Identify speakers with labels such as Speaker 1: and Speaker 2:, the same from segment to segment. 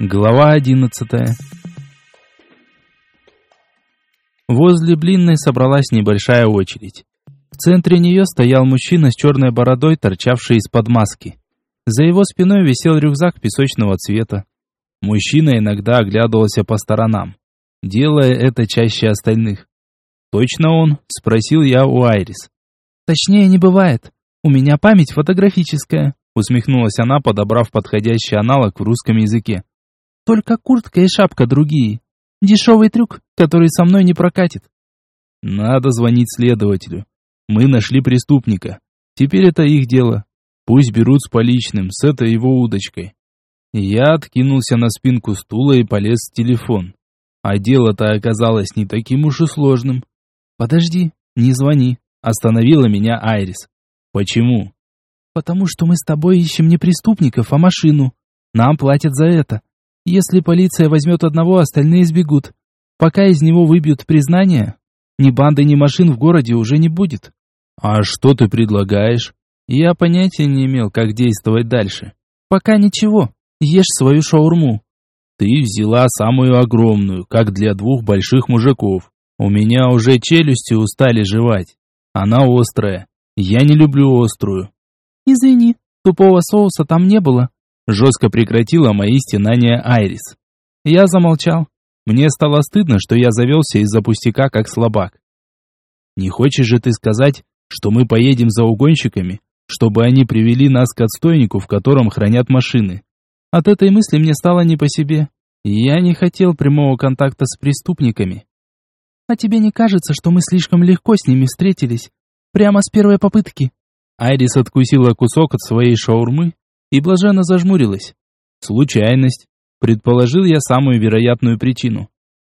Speaker 1: Глава одиннадцатая Возле Блинной собралась небольшая очередь. В центре нее стоял мужчина с черной бородой, торчавший из-под маски. За его спиной висел рюкзак песочного цвета. Мужчина иногда оглядывался по сторонам, делая это чаще остальных. «Точно он?» – спросил я у Айрис.
Speaker 2: «Точнее не бывает. У меня память фотографическая», – усмехнулась она, подобрав подходящий аналог в русском языке. «Только куртка и шапка другие. Дешевый трюк, который со мной не прокатит».
Speaker 1: «Надо звонить следователю. Мы нашли преступника. Теперь это их дело. Пусть берут с поличным, с этой его удочкой». Я откинулся на спинку стула и полез в телефон. А дело-то оказалось не таким уж и сложным.
Speaker 2: «Подожди, не звони», — остановила меня Айрис.
Speaker 1: «Почему?»
Speaker 2: «Потому что мы с тобой ищем не преступников, а машину. Нам платят за это. Если полиция возьмет одного, остальные сбегут. Пока из него выбьют признание, ни банды, ни машин в городе уже не будет».
Speaker 1: «А что ты предлагаешь?» Я понятия не имел, как действовать дальше.
Speaker 2: «Пока ничего. Ешь свою шаурму».
Speaker 1: «Ты взяла самую огромную, как для двух больших мужиков. У меня уже челюсти устали жевать. Она острая. Я не люблю острую.
Speaker 2: Извини, тупого соуса там не было.
Speaker 1: Жестко прекратила мои стенания Айрис. Я замолчал. Мне стало стыдно, что я завелся из-за пустяка, как слабак. Не хочешь же ты сказать, что мы поедем за угонщиками, чтобы они привели нас к отстойнику, в котором хранят машины? От этой мысли мне стало не по себе. Я не хотел прямого контакта с преступниками.
Speaker 2: А тебе не кажется, что мы слишком легко с ними встретились? Прямо с первой попытки?»
Speaker 1: Айрис откусила кусок от своей шаурмы и блаженно зажмурилась. «Случайность», — предположил я самую вероятную причину.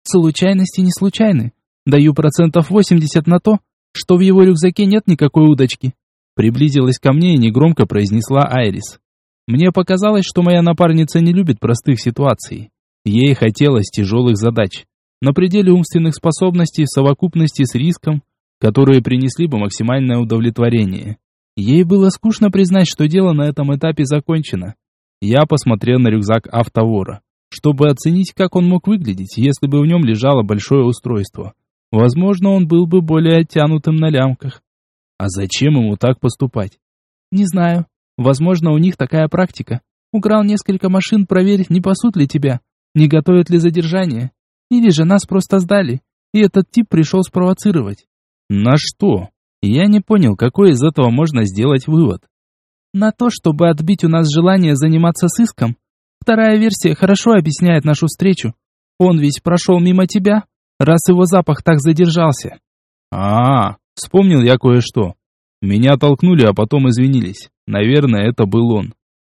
Speaker 2: «Случайности не случайны. Даю процентов 80 на то, что в его рюкзаке нет никакой удочки».
Speaker 1: Приблизилась ко мне и негромко произнесла Айрис. Мне показалось, что моя напарница не любит простых ситуаций. Ей хотелось тяжелых задач на пределе умственных способностей в совокупности с риском, которые принесли бы максимальное удовлетворение. Ей было скучно признать, что дело на этом этапе закончено. Я посмотрел на рюкзак автовора, чтобы оценить, как он мог выглядеть, если бы в нем лежало большое устройство. Возможно, он был бы более оттянутым на лямках. А зачем ему так поступать?
Speaker 2: Не знаю. Возможно, у них такая практика. Украл несколько машин, проверить, не пасут ли тебя, не готовят ли задержание. Или же нас просто сдали, и этот тип пришел спровоцировать.
Speaker 1: На что? Я не понял, какой из этого можно сделать вывод.
Speaker 2: На то, чтобы отбить у нас желание заниматься сыском. Вторая версия хорошо объясняет нашу встречу. Он ведь прошел мимо тебя, раз его запах так задержался.
Speaker 1: А, -а, -а вспомнил я кое-что. Меня толкнули, а потом извинились. Наверное, это был он.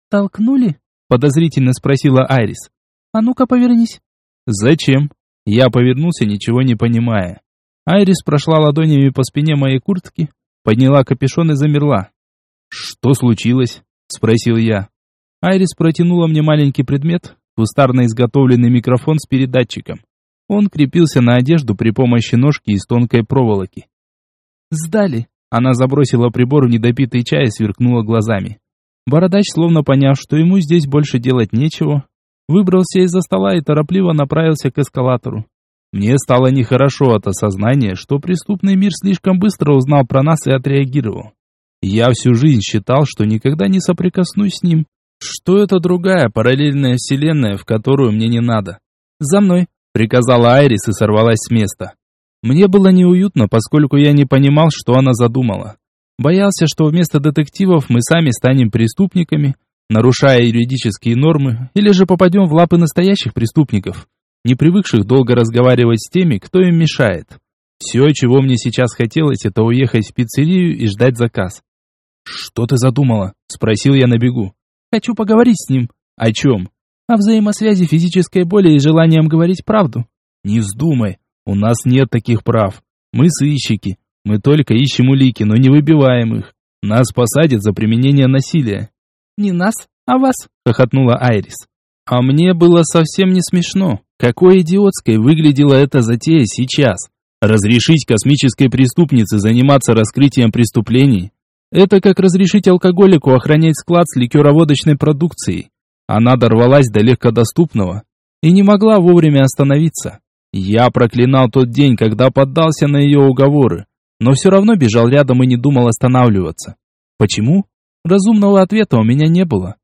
Speaker 2: Толкнули? Подозрительно спросила Айрис. А ну-ка повернись.
Speaker 1: Зачем? Я повернулся, ничего не понимая. Айрис прошла ладонями по спине моей куртки, подняла капюшон и замерла. «Что случилось?» – спросил я. Айрис протянула мне маленький предмет, кустарно изготовленный микрофон с передатчиком. Он крепился на одежду при помощи ножки из тонкой проволоки.
Speaker 2: «Сдали!»
Speaker 1: Она забросила прибор в недопитый чай и сверкнула глазами. Бородач, словно поняв, что ему здесь больше делать нечего, выбрался из-за стола и торопливо направился к эскалатору. Мне стало нехорошо от осознания, что преступный мир слишком быстро узнал про нас и отреагировал. Я всю жизнь считал, что никогда не соприкоснусь с ним, что это другая параллельная вселенная, в которую мне не надо. «За мной!» — приказала Айрис и сорвалась с места. Мне было неуютно, поскольку я не понимал, что она задумала. Боялся, что вместо детективов мы сами станем преступниками, нарушая юридические нормы, или же попадем в лапы настоящих преступников, не привыкших долго разговаривать с теми, кто им мешает. Все, чего мне сейчас хотелось, это уехать в пиццерию и ждать заказ. «Что ты задумала?» – спросил я на бегу.
Speaker 2: «Хочу поговорить с ним».
Speaker 1: «О чем?»
Speaker 2: «О взаимосвязи физической боли и желанием говорить правду».
Speaker 1: «Не вздумай, у нас нет таких прав. Мы сыщики, мы только ищем улики, но не выбиваем их. Нас посадят за применение насилия».
Speaker 2: «Не нас, а вас», —
Speaker 1: хохотнула Айрис. А мне было совсем не смешно. Какой идиотской выглядела эта затея сейчас. Разрешить космической преступнице заниматься раскрытием преступлений – это как разрешить алкоголику охранять склад с ликероводочной продукцией. Она дорвалась до легкодоступного и не могла вовремя остановиться. Я проклинал тот день, когда поддался на ее уговоры, но все равно бежал рядом и не думал останавливаться. Почему? Разумного ответа у меня не было.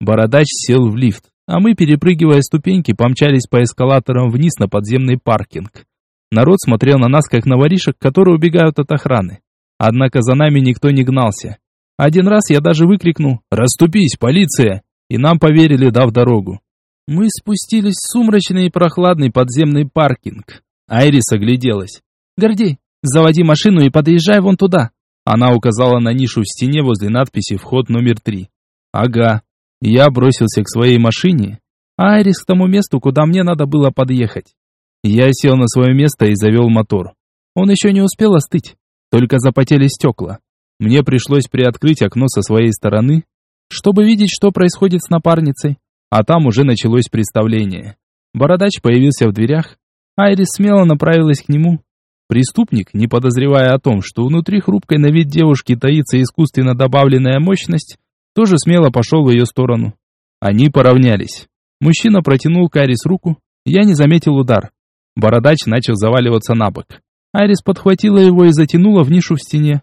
Speaker 1: Бородач сел в лифт, а мы, перепрыгивая ступеньки, помчались по эскалаторам вниз на подземный паркинг. Народ смотрел на нас, как на воришек, которые убегают от охраны. Однако за нами никто не гнался. Один раз я даже выкрикнул «Раступись, полиция!» и нам поверили, дав дорогу. Мы спустились в сумрачный и прохладный подземный паркинг. Айрис огляделась. «Гордей, заводи машину и подъезжай вон туда!» Она указала на нишу в стене возле надписи «Вход номер три». «Ага». Я бросился к своей машине, а Айрис к тому месту, куда мне надо было подъехать. Я сел на свое место и завел мотор. Он еще не успел остыть, только запотели стекла. Мне пришлось приоткрыть окно со своей стороны, чтобы видеть, что происходит с напарницей, а там уже началось представление. Бородач появился в дверях, Айрис смело направилась к нему. Преступник, не подозревая о том, что внутри хрупкой на вид девушки таится искусственно добавленная мощность, тоже смело пошел в ее сторону. Они поравнялись. Мужчина протянул к Айрис руку, я не заметил удар. Бородач начал заваливаться на бок. Айрис подхватила его и затянула в нишу в стене.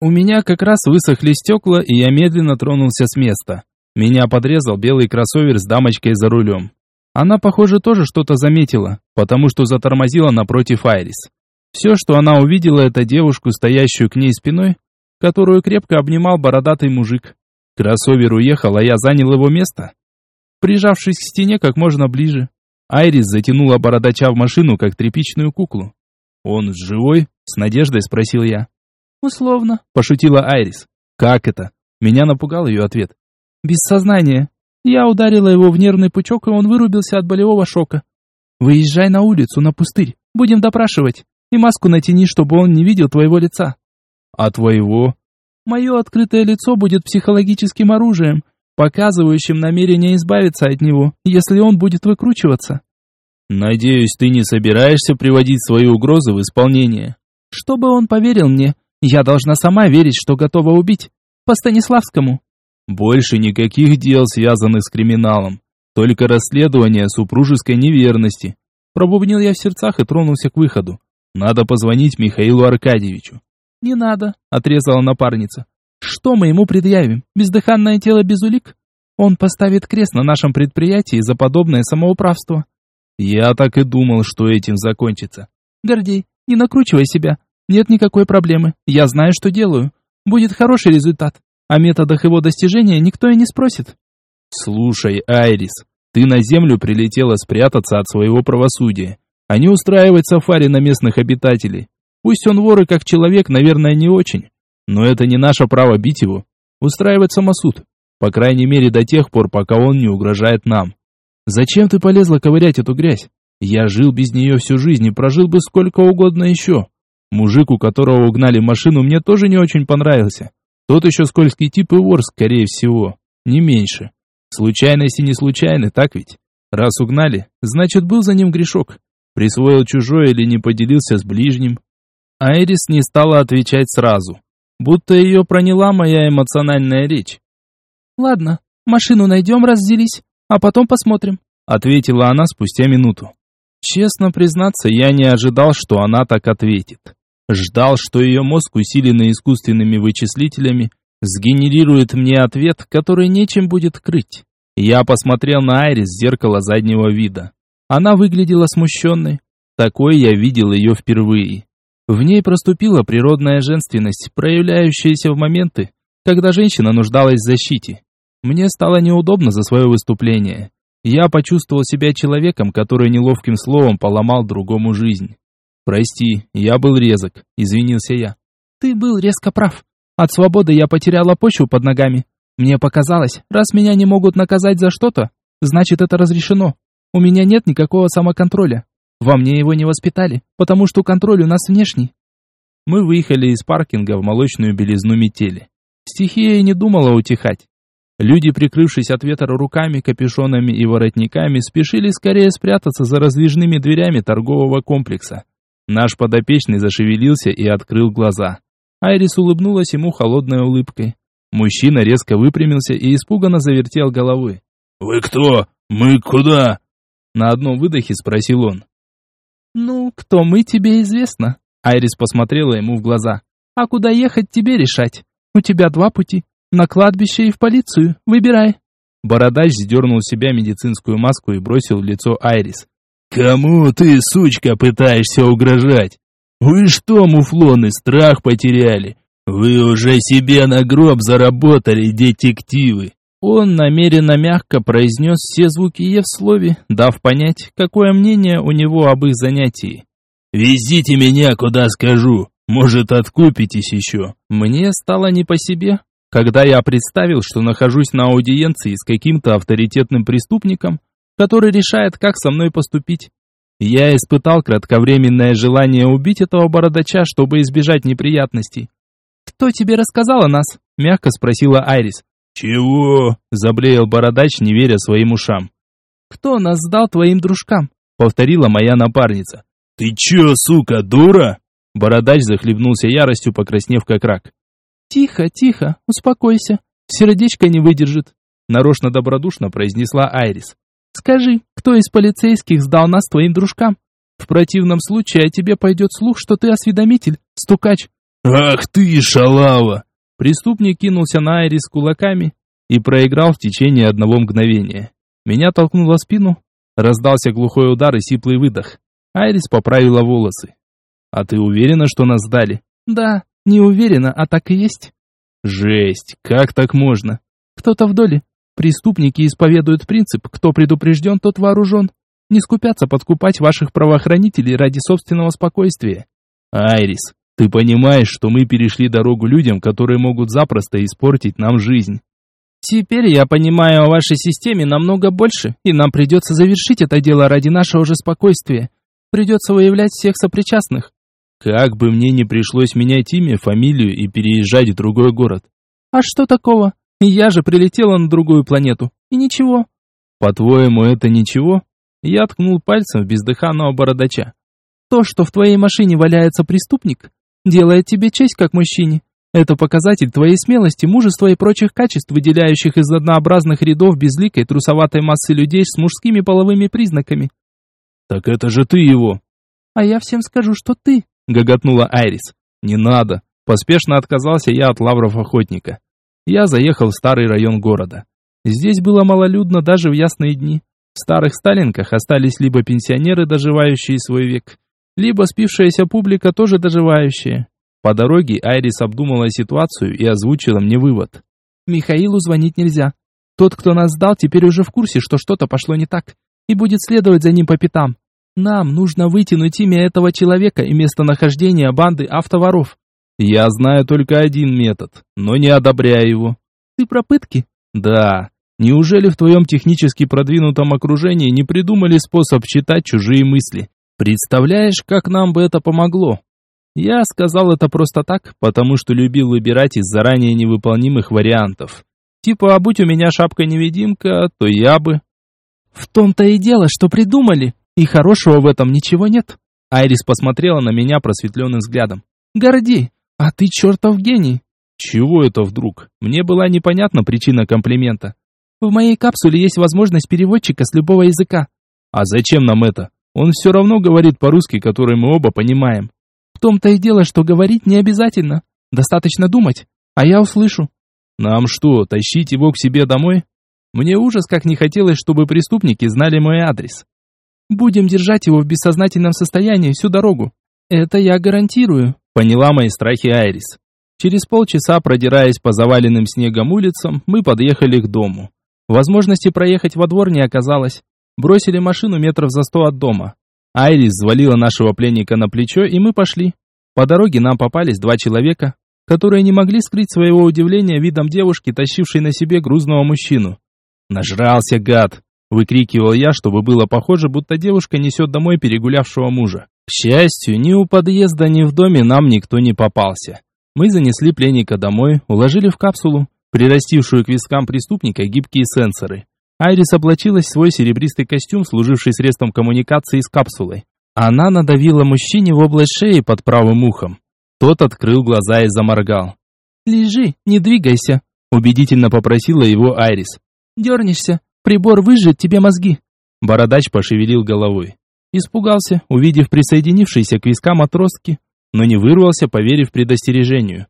Speaker 1: У меня как раз высохли стекла, и я медленно тронулся с места. Меня подрезал белый кроссовер с дамочкой за рулем. Она, похоже, тоже что-то заметила, потому что затормозила напротив Айрис. Все, что она увидела, это девушку, стоящую к ней спиной, которую крепко обнимал бородатый мужик. Кроссовер уехал, а я занял его место, прижавшись к стене как можно ближе. Айрис затянула бородача в машину, как тряпичную куклу. «Он живой?» — с надеждой спросил я.
Speaker 2: «Условно», —
Speaker 1: пошутила Айрис. «Как это?» Меня напугал ее ответ.
Speaker 2: «Без сознания. Я ударила его в нервный пучок, и он вырубился от болевого шока. Выезжай на улицу, на пустырь. Будем допрашивать. И маску натяни, чтобы он не видел твоего лица».
Speaker 1: «А твоего?»
Speaker 2: «Мое открытое лицо будет психологическим оружием, показывающим намерение избавиться от него, если он будет выкручиваться.
Speaker 1: Надеюсь, ты не собираешься приводить свои угрозы в исполнение.
Speaker 2: Чтобы он поверил мне, я должна сама верить, что готова убить. По Станиславскому.
Speaker 1: Больше никаких дел, связанных с криминалом. Только расследование супружеской неверности. Пробубнил я в сердцах и тронулся к выходу. Надо позвонить Михаилу Аркадьевичу.
Speaker 2: Не надо, отрезала напарница. Что мы ему предъявим? Бездыханное тело без улик? Он поставит крест на нашем предприятии за подобное самоуправство.
Speaker 1: Я так и думал, что этим закончится.
Speaker 2: Гордей, не накручивай себя. Нет никакой проблемы. Я знаю, что делаю. Будет хороший результат. О методах его достижения никто и не спросит.
Speaker 1: Слушай, Айрис, ты на землю прилетела спрятаться от своего правосудия, а не устраивать сафари на местных обитателей. Пусть он вор и как человек, наверное, не очень. Но это не наше право бить его. Устраивать самосуд. По крайней мере, до тех пор, пока он не угрожает нам. Зачем ты полезла ковырять эту грязь? Я жил без нее всю жизнь и прожил бы сколько угодно еще. Мужик, у которого угнали машину, мне тоже не очень понравился. Тот еще скользкий тип и вор, скорее всего. Не меньше. Случайности не случайны, так ведь? Раз угнали, значит был за ним грешок. Присвоил чужое или не поделился с ближним. Айрис не стала отвечать сразу будто ее проняла моя эмоциональная речь.
Speaker 2: «Ладно, машину найдем, разделись, а потом посмотрим»,
Speaker 1: ответила она спустя минуту. Честно признаться, я не ожидал, что она так ответит. Ждал, что ее мозг, усиленный искусственными вычислителями, сгенерирует мне ответ, который нечем будет крыть. Я посмотрел на Айрис в зеркало заднего вида. Она выглядела смущенной. Такой я видел ее впервые. В ней проступила природная женственность, проявляющаяся в моменты, когда женщина нуждалась в защите. Мне стало неудобно за свое выступление. Я почувствовал себя человеком, который неловким словом поломал другому жизнь. «Прости, я был резок», — извинился я.
Speaker 2: «Ты был резко прав. От свободы я потеряла почву под ногами. Мне показалось, раз меня не могут наказать за что-то, значит это разрешено. У меня нет никакого самоконтроля. Во мне его не воспитали, потому что контроль у нас внешний.
Speaker 1: Мы выехали из паркинга в молочную белизну метели. Стихия и не думала утихать. Люди, прикрывшись от ветра руками, капюшонами и воротниками, спешили скорее спрятаться за раздвижными дверями торгового комплекса. Наш подопечный зашевелился и открыл глаза. Айрис улыбнулась ему холодной улыбкой. Мужчина резко выпрямился и испуганно завертел головой.
Speaker 3: «Вы кто? Мы куда?»
Speaker 1: На одном выдохе спросил он.
Speaker 2: «Ну, кто мы, тебе известно». Айрис посмотрела ему в глаза. «А куда ехать, тебе решать. У тебя два пути. На кладбище и в полицию. Выбирай».
Speaker 1: Бородач сдернул с себя медицинскую маску и бросил в лицо Айрис.
Speaker 3: «Кому ты, сучка, пытаешься угрожать? Вы что, муфлоны, страх потеряли? Вы уже себе на гроб заработали, детективы!»
Speaker 2: Он намеренно мягко произнес все звуки Е в слове, дав понять, какое мнение у него об их занятии.
Speaker 3: «Везите меня, куда скажу. Может, откупитесь еще?»
Speaker 2: Мне стало не по себе, когда я представил, что нахожусь на аудиенции с каким-то авторитетным преступником, который решает, как со мной поступить. Я испытал кратковременное желание убить этого бородача, чтобы избежать неприятностей. «Кто тебе рассказал о нас?» – мягко спросила Айрис.
Speaker 3: «Чего?» – заблеял бородач, не веря своим ушам.
Speaker 2: «Кто нас сдал твоим дружкам?»
Speaker 1: – повторила моя напарница.
Speaker 3: «Ты чё, сука, дура?»
Speaker 1: Бородач захлебнулся яростью, покраснев как рак.
Speaker 2: «Тихо, тихо, успокойся. Сердечко не выдержит», – нарочно добродушно произнесла Айрис. «Скажи, кто из полицейских сдал нас твоим дружкам? В противном случае о тебе пойдет слух, что ты осведомитель, стукач».
Speaker 3: «Ах ты, шалава!»
Speaker 1: Преступник кинулся на Айрис кулаками и проиграл в течение одного мгновения. Меня толкнуло спину, раздался глухой удар и сиплый выдох. Айрис поправила волосы. «А ты уверена, что нас сдали?»
Speaker 2: «Да, не уверена, а так и есть».
Speaker 1: «Жесть, как так можно?»
Speaker 2: «Кто-то в доле. Преступники исповедуют принцип «кто предупрежден, тот вооружен». Не скупятся подкупать ваших правоохранителей ради собственного спокойствия».
Speaker 1: «Айрис, ты понимаешь, что мы перешли дорогу людям, которые могут запросто испортить нам жизнь.
Speaker 2: Теперь я понимаю о вашей системе намного больше, и нам придется завершить это дело ради нашего же спокойствия. Придется выявлять всех сопричастных.
Speaker 1: Как бы мне не пришлось менять имя, фамилию и переезжать в другой город.
Speaker 2: А что такого? Я же прилетела на другую планету. И ничего.
Speaker 1: По-твоему, это ничего? Я ткнул пальцем в бездыханного бородача.
Speaker 2: То, что в твоей машине валяется преступник, делает тебе честь как мужчине. Это показатель твоей смелости, мужества и прочих качеств, выделяющих из однообразных рядов безликой трусоватой массы людей с мужскими половыми признаками.
Speaker 1: Так это же ты его.
Speaker 2: А я всем скажу, что ты,
Speaker 1: гоготнула Айрис. Не надо. Поспешно отказался я от лавров охотника. Я заехал в старый район города. Здесь было малолюдно даже в ясные дни. В старых Сталинках остались либо пенсионеры, доживающие свой век, либо спившаяся публика, тоже доживающая. По дороге Айрис обдумала ситуацию и озвучила мне вывод.
Speaker 2: «Михаилу звонить нельзя. Тот, кто нас сдал, теперь уже в курсе, что что-то пошло не так, и будет следовать за ним по пятам. Нам нужно вытянуть имя этого человека и местонахождение банды автоворов».
Speaker 1: «Я знаю только один метод, но не одобряю его».
Speaker 2: «Ты про пытки?»
Speaker 1: «Да. Неужели в твоем технически продвинутом окружении не придумали способ читать чужие мысли?» Представляешь, как нам бы это помогло? Я сказал это просто так, потому что любил выбирать из заранее невыполнимых вариантов. Типа, а будь у меня шапка-невидимка, то я бы...
Speaker 2: В том-то и дело, что придумали, и хорошего в этом ничего нет.
Speaker 1: Айрис посмотрела на меня просветленным взглядом.
Speaker 2: Горди, а ты чертов гений.
Speaker 1: Чего это вдруг? Мне была непонятна причина комплимента.
Speaker 2: В моей капсуле есть возможность переводчика с любого языка.
Speaker 1: А зачем нам это? Он все равно говорит по-русски, который мы оба понимаем.
Speaker 2: В том-то и дело, что говорить не обязательно. Достаточно думать, а я услышу.
Speaker 1: Нам что, тащить его к себе домой? Мне ужас, как не хотелось, чтобы преступники знали мой адрес.
Speaker 2: Будем держать его в бессознательном состоянии всю дорогу. Это я гарантирую.
Speaker 1: Поняла мои страхи Айрис. Через полчаса, продираясь по заваленным снегом улицам, мы подъехали к дому. Возможности проехать во двор не оказалось. Бросили машину метров за сто от дома. Айрис взвалила нашего пленника на плечо, и мы пошли. По дороге нам попались два человека, которые не могли скрыть своего удивления видом девушки, тащившей на себе грузного мужчину. «Нажрался, гад!» – выкрикивал я, чтобы было похоже, будто девушка несет домой перегулявшего мужа. К счастью, ни у подъезда, ни в доме нам никто не попался. Мы занесли пленника домой, уложили в капсулу, прирастившую к вискам преступника гибкие сенсоры. Айрис облачилась в свой серебристый костюм, служивший средством коммуникации с капсулой. Она надавила мужчине в область шеи под правым ухом. Тот открыл глаза и заморгал.
Speaker 2: «Лежи, не двигайся», — убедительно попросила его Айрис. «Дернешься, Прибор выжжет тебе мозги.
Speaker 1: Бородач пошевелил головой. Испугался, увидев присоединившиеся к вискам отростки, но не вырвался, поверив предостережению.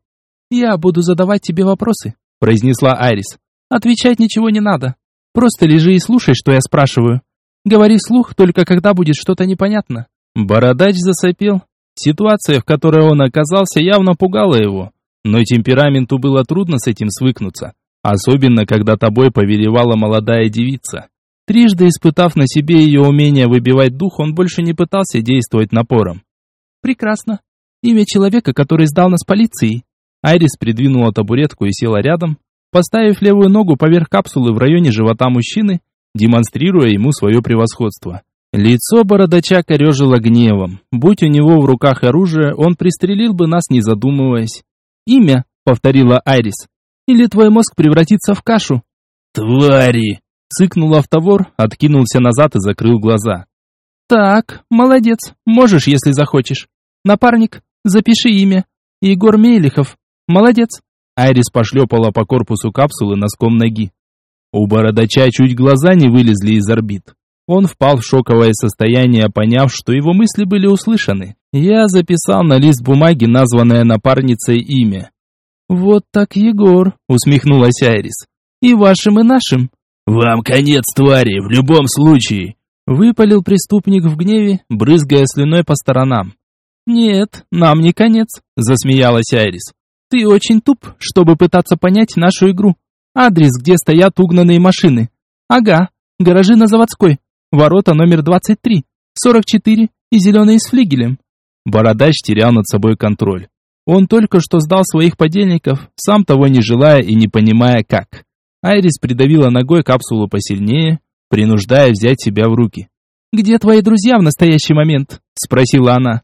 Speaker 2: «Я буду задавать тебе вопросы», — произнесла Айрис. «Отвечать ничего не надо. Просто лежи и слушай, что я спрашиваю. Говори вслух, только когда будет что-то непонятно».
Speaker 1: Бородач засопел. Ситуация, в которой он оказался, явно пугала его, но темпераменту было трудно с этим свыкнуться, особенно когда тобой повелевала молодая девица. Трижды испытав на себе ее умение выбивать дух, он больше не пытался действовать напором.
Speaker 2: «Прекрасно. Имя человека, который сдал нас полиции».
Speaker 1: Айрис придвинула табуретку и села рядом, поставив левую ногу поверх капсулы в районе живота мужчины, демонстрируя ему свое превосходство. Лицо бородача корежило гневом. Будь у него в руках оружие, он пристрелил бы нас, не задумываясь.
Speaker 2: «Имя», — повторила Айрис. «Или твой мозг превратится в кашу?»
Speaker 3: «Твари!»
Speaker 1: Цыкнул автовор, откинулся назад и закрыл глаза.
Speaker 2: «Так, молодец, можешь, если захочешь. Напарник, запиши имя. Егор Мелихов. Молодец».
Speaker 1: Айрис пошлепала по корпусу капсулы носком ноги. У бородача чуть глаза не вылезли из орбит. Он впал в шоковое состояние, поняв, что его мысли были услышаны. Я записал на лист бумаги названное напарницей имя.
Speaker 2: «Вот так, Егор», — усмехнулась Айрис. «И вашим, и нашим.
Speaker 3: «Вам конец, твари, в любом случае!»
Speaker 2: Выпалил преступник в гневе, брызгая слюной по сторонам. «Нет, нам не конец», — засмеялась Айрис. «Ты очень туп, чтобы пытаться понять нашу игру. Адрес, где стоят угнанные машины. Ага, гаражи на Заводской, ворота номер 23, 44 и зеленые с флигелем».
Speaker 1: Бородач терял над собой контроль. Он только что сдал своих подельников, сам того не желая и не понимая как. Айрис придавила ногой капсулу посильнее, принуждая взять себя в руки.
Speaker 2: «Где твои друзья в настоящий момент?» – спросила она.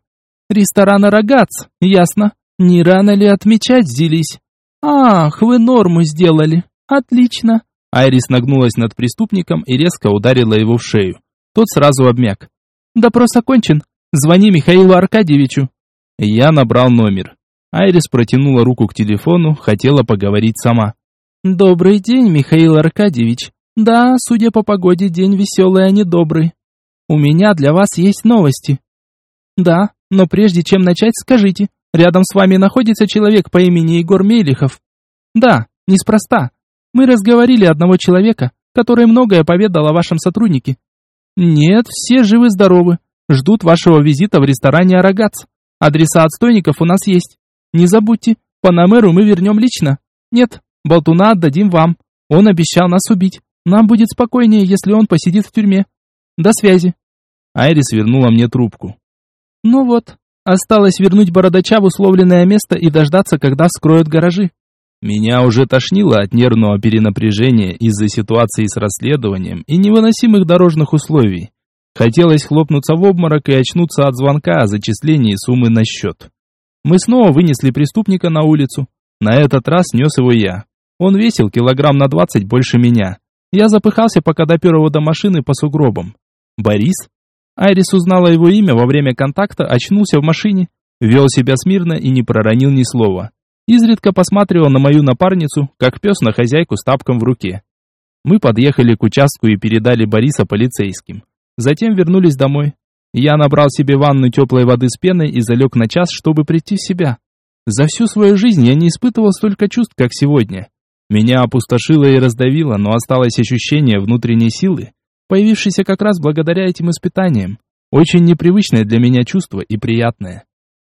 Speaker 2: «Ресторана «Рогац», ясно. Не рано ли отмечать взялись?» «Ах, вы норму сделали. Отлично».
Speaker 1: Айрис нагнулась над преступником и резко ударила его в шею. Тот сразу обмяк.
Speaker 2: «Допрос окончен. Звони Михаилу Аркадьевичу».
Speaker 1: Я набрал номер. Айрис протянула руку к телефону, хотела поговорить сама.
Speaker 2: «Добрый день, Михаил Аркадьевич. Да, судя по погоде, день веселый, а не добрый. У меня для вас есть новости». «Да, но прежде чем начать, скажите, рядом с вами находится человек по имени Егор Мелихов?» «Да, неспроста. Мы разговорили одного человека, который многое поведал о вашем сотруднике». «Нет, все живы-здоровы. Ждут вашего визита в ресторане «Арагац». Адреса отстойников у нас есть. Не забудьте, Панамеру мы вернем лично. Нет, Болтуна отдадим вам. Он обещал нас убить. Нам будет спокойнее, если он посидит в тюрьме. До связи.
Speaker 1: Айрис вернула мне трубку.
Speaker 2: Ну вот, осталось вернуть бородача в условленное место и дождаться, когда вскроют гаражи.
Speaker 1: Меня уже тошнило от нервного перенапряжения из-за ситуации с расследованием и невыносимых дорожных условий. Хотелось хлопнуться в обморок и очнуться от звонка о зачислении суммы на счет. Мы снова вынесли преступника на улицу. На этот раз нес его я. Он весил килограмм на двадцать больше меня. Я запыхался, пока допер его до машины по сугробам. Борис? Айрис узнала его имя во время контакта, очнулся в машине, вел себя смирно и не проронил ни слова. Изредка посматривал на мою напарницу, как пес на хозяйку с тапком в руке. Мы подъехали к участку и передали Бориса полицейским. Затем вернулись домой. Я набрал себе ванну теплой воды с пеной и залег на час, чтобы прийти в себя. За всю свою жизнь я не испытывал столько чувств, как сегодня. Меня опустошило и раздавило, но осталось ощущение внутренней силы, появившейся как раз благодаря этим испытаниям. Очень непривычное для меня чувство и приятное.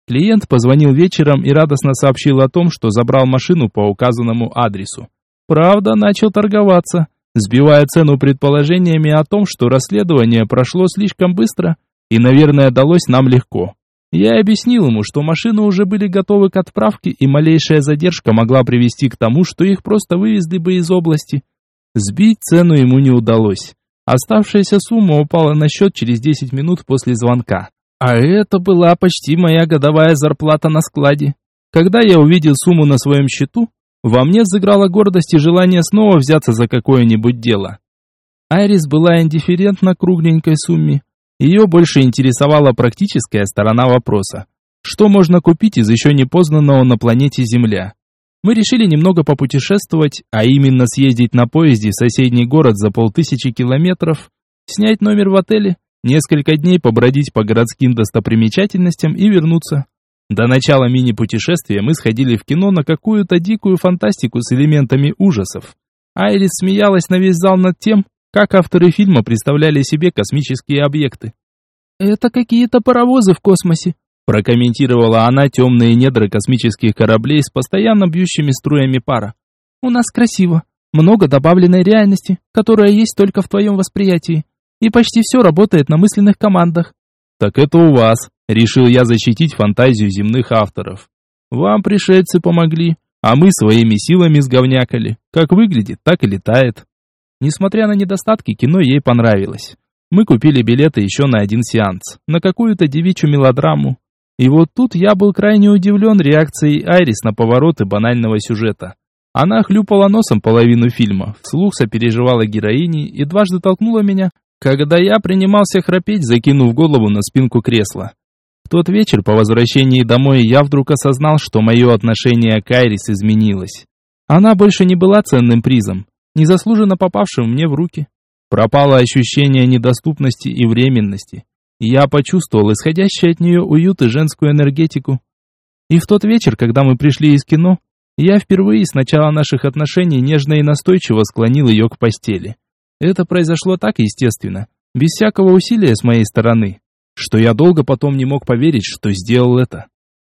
Speaker 1: Клиент позвонил вечером и радостно сообщил о том, что забрал машину по указанному адресу. Правда, начал торговаться, сбивая цену предположениями о том, что расследование прошло слишком быстро и, наверное, далось нам легко. Я объяснил ему, что машины уже были готовы к отправке, и малейшая задержка могла привести к тому, что их просто вывезли бы из области. Сбить цену ему не удалось. Оставшаяся сумма упала на счет через 10 минут после звонка. А это была почти моя годовая зарплата на складе. Когда я увидел сумму на своем счету, во мне сыграла гордость и желание снова взяться за какое-нибудь дело. Айрис была индифферентна кругленькой сумме, ее больше интересовала практическая сторона вопроса. Что можно купить из еще не познанного на планете Земля? Мы решили немного попутешествовать, а именно съездить на поезде в соседний город за полтысячи километров, снять номер в отеле, несколько дней побродить по городским достопримечательностям и вернуться. До начала мини-путешествия мы сходили в кино на какую-то дикую фантастику с элементами ужасов. Айрис смеялась на весь зал над тем, как авторы фильма представляли себе космические объекты.
Speaker 2: «Это какие-то паровозы в космосе»,
Speaker 1: прокомментировала она темные недра космических кораблей с постоянно бьющими струями пара.
Speaker 2: «У нас красиво, много добавленной реальности, которая есть только в твоем восприятии, и почти все работает на мысленных командах».
Speaker 1: «Так это у вас», — решил я защитить фантазию земных авторов. «Вам пришельцы помогли, а мы своими силами сговнякали. Как выглядит, так и летает». Несмотря на недостатки, кино ей понравилось. Мы купили билеты еще на один сеанс, на какую-то девичью мелодраму, и вот тут я был крайне удивлен реакцией Айрис на повороты банального сюжета. Она хлюпала носом половину фильма, вслух сопереживала героине и дважды толкнула меня, когда я принимался храпеть, закинув голову на спинку кресла. В тот вечер по возвращении домой я вдруг осознал, что мое отношение к Айрис изменилось. Она больше не была ценным призом, незаслуженно попавшим мне в руки. Пропало ощущение недоступности и временности. Я почувствовал исходящий от нее уют и женскую энергетику. И в тот вечер, когда мы пришли из кино, я впервые с начала наших отношений нежно и настойчиво склонил ее к постели. Это произошло так естественно, без всякого усилия с моей стороны, что я долго потом не мог поверить, что сделал это.